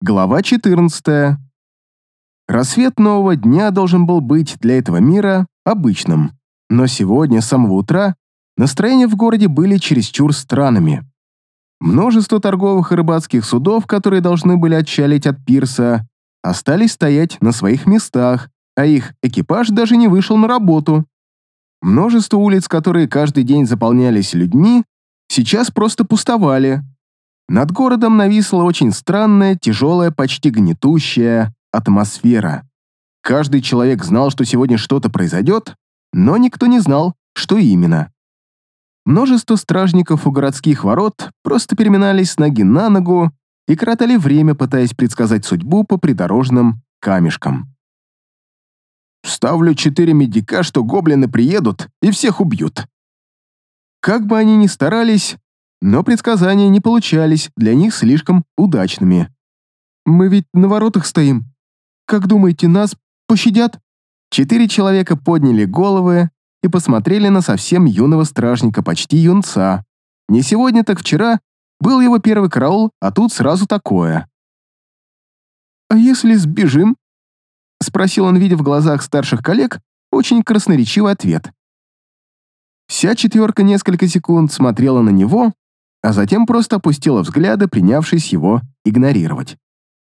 Глава 14. Рассвет нового дня должен был быть для этого мира обычным, но сегодня с самого утра настроения в городе были чересчур странными. Множество торговых и рыбацких судов, которые должны были отчалить от пирса, остались стоять на своих местах, а их экипаж даже не вышел на работу. Множество улиц, которые каждый день заполнялись людьми, сейчас просто пустовали. Над городом нависла очень странная, тяжелая, почти гнетущая атмосфера. Каждый человек знал, что сегодня что-то произойдет, но никто не знал, что именно. Множество стражников у городских ворот просто переминались с ноги на ногу и коротали время, пытаясь предсказать судьбу по придорожным камешкам. «Ставлю четыре медика, что гоблины приедут и всех убьют». Как бы они ни старались, но предсказания не получались для них слишком удачными. «Мы ведь на воротах стоим. Как думаете, нас пощадят?» Четыре человека подняли головы и посмотрели на совсем юного стражника, почти юнца. Не сегодня, так вчера был его первый караул, а тут сразу такое. «А если сбежим?» — спросил он, видя в глазах старших коллег очень красноречивый ответ. Вся четверка несколько секунд смотрела на него, а затем просто опустила взгляды, принявшись его игнорировать.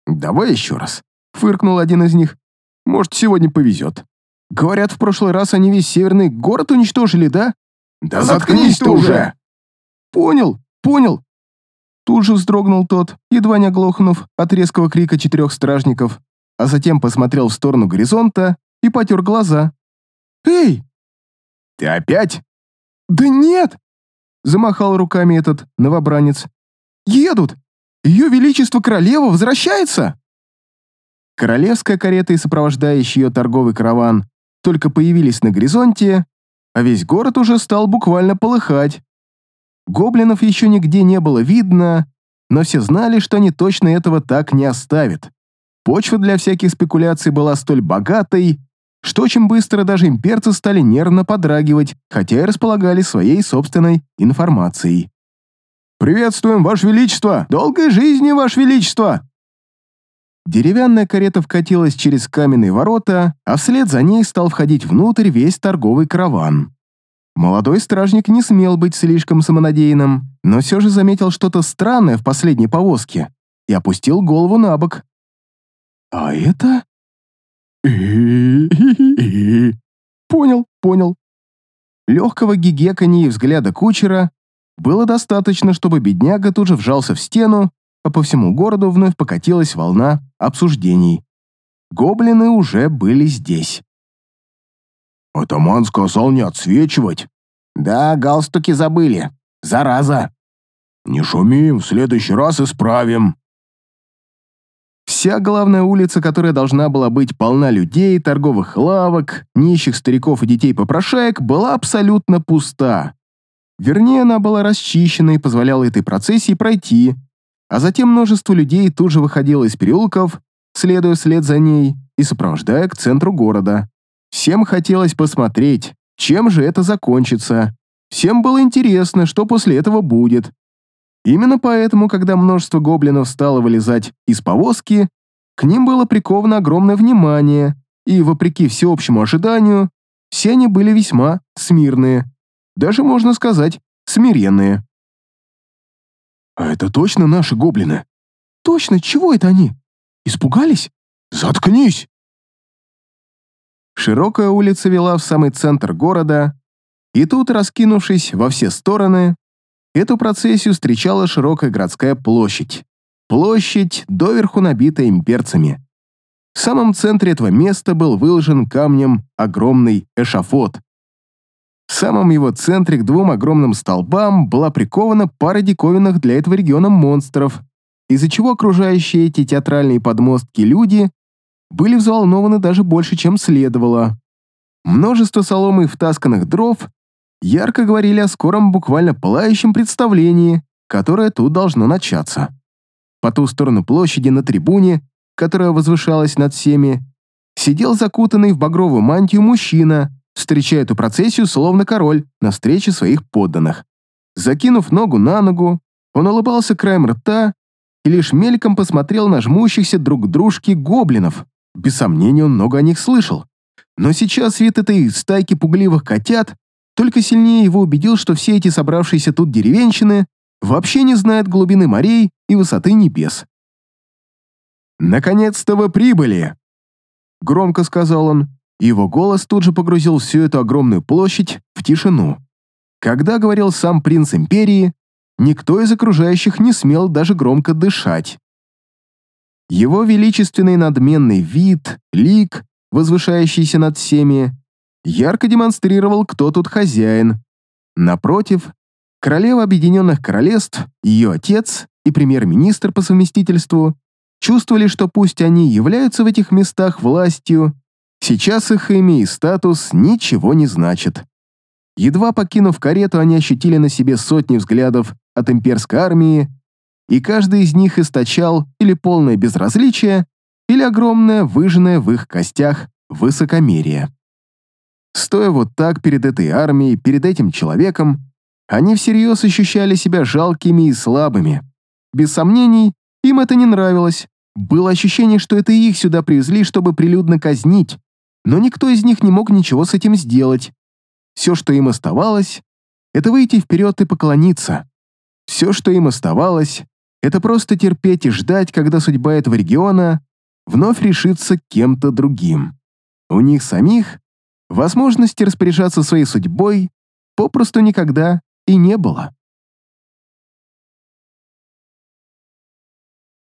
«Давай еще раз», — фыркнул один из них. «Может, сегодня повезет». Говорят, в прошлый раз они весь северный город уничтожили, да? Да заткнись ты уже! Понял, понял. Тут же вздрогнул тот, едва не оглохнув от резкого крика четырех стражников, а затем посмотрел в сторону горизонта и потер глаза. «Эй!» «Ты опять?» «Да нет!» Замахал руками этот новобранец. «Едут! Ее Величество Королева возвращается!» Королевская карета и сопровождающий ее торговый караван только появились на горизонте, а весь город уже стал буквально полыхать. Гоблинов еще нигде не было видно, но все знали, что они точно этого так не оставят. Почва для всяких спекуляций была столь богатой, что очень быстро даже имперцы стали нервно подрагивать, хотя и располагали своей собственной информацией. «Приветствуем, Ваше Величество! Долгой жизни, Ваше Величество!» Деревянная карета вкатилась через каменные ворота, а вслед за ней стал входить внутрь весь торговый караван. Молодой стражник не смел быть слишком самонадеянным, но все же заметил что-то странное в последней повозке и опустил голову на бок. «А это?» «Понял, понял». Легкого гигеканья и взгляда кучера было достаточно, чтобы бедняга тут же вжался в стену а по всему городу вновь покатилась волна обсуждений. Гоблины уже были здесь. «Атаман сказал не отсвечивать». «Да, галстуки забыли. Зараза». «Не шумим, в следующий раз исправим». Вся главная улица, которая должна была быть полна людей, торговых лавок, нищих стариков и детей-попрошаек, была абсолютно пуста. Вернее, она была расчищена и позволяла этой процессии пройти, а затем множество людей тут же выходило из переулков, следуя вслед за ней и сопровождая к центру города. Всем хотелось посмотреть, чем же это закончится. Всем было интересно, что после этого будет. Именно поэтому, когда множество гоблинов стало вылезать из повозки, к ним было приковано огромное внимание, и, вопреки всеобщему ожиданию, все они были весьма смирные, даже, можно сказать, смиренные. «А это точно наши гоблины?» «Точно? Чего это они? Испугались?» «Заткнись!» Широкая улица вела в самый центр города, и тут, раскинувшись во все стороны, эту процессию встречала широкая городская площадь. Площадь, доверху набитая имперцами. В самом центре этого места был выложен камнем огромный эшафот, в самом его центре к двум огромным столбам была прикована пара диковинных для этого региона монстров, из-за чего окружающие эти театральные подмостки люди были взволнованы даже больше, чем следовало. Множество соломы и втасканных дров ярко говорили о скором буквально пылающем представлении, которое тут должно начаться. По ту сторону площади на трибуне, которая возвышалась над всеми, сидел закутанный в багровую мантию мужчина, встречая эту процессию словно король на встрече своих подданных. Закинув ногу на ногу, он улыбался краем рта и лишь мельком посмотрел на жмущихся друг к дружке гоблинов. Без сомнения, он много о них слышал. Но сейчас вид этой стайки пугливых котят только сильнее его убедил, что все эти собравшиеся тут деревенщины вообще не знают глубины морей и высоты небес. «Наконец-то вы прибыли!» Громко сказал он, и его голос тут же погрузил всю эту огромную площадь в тишину. Когда говорил сам принц Империи, никто из окружающих не смел даже громко дышать. Его величественный надменный вид, лик, возвышающийся над всеми, ярко демонстрировал, кто тут хозяин. Напротив, королева Объединенных Королевств, ее отец и премьер-министр по совместительству чувствовали, что пусть они являются в этих местах властью, сейчас их имя и статус ничего не значат. Едва покинув карету, они ощутили на себе сотни взглядов от имперской армии, и каждый из них источал или полное безразличие, или огромное, выжженное в их костях высокомерие. Стоя вот так перед этой армией, перед этим человеком, они всерьез ощущали себя жалкими и слабыми. Без сомнений, им это не нравилось. Было ощущение, что это их сюда привезли, чтобы прилюдно казнить, но никто из них не мог ничего с этим сделать. Все, что им оставалось, это выйти вперед и поклониться. Все, что им оставалось, это просто терпеть и ждать, когда судьба этого региона вновь решится кем-то другим. У них самих возможности распоряжаться своей судьбой попросту никогда и не было.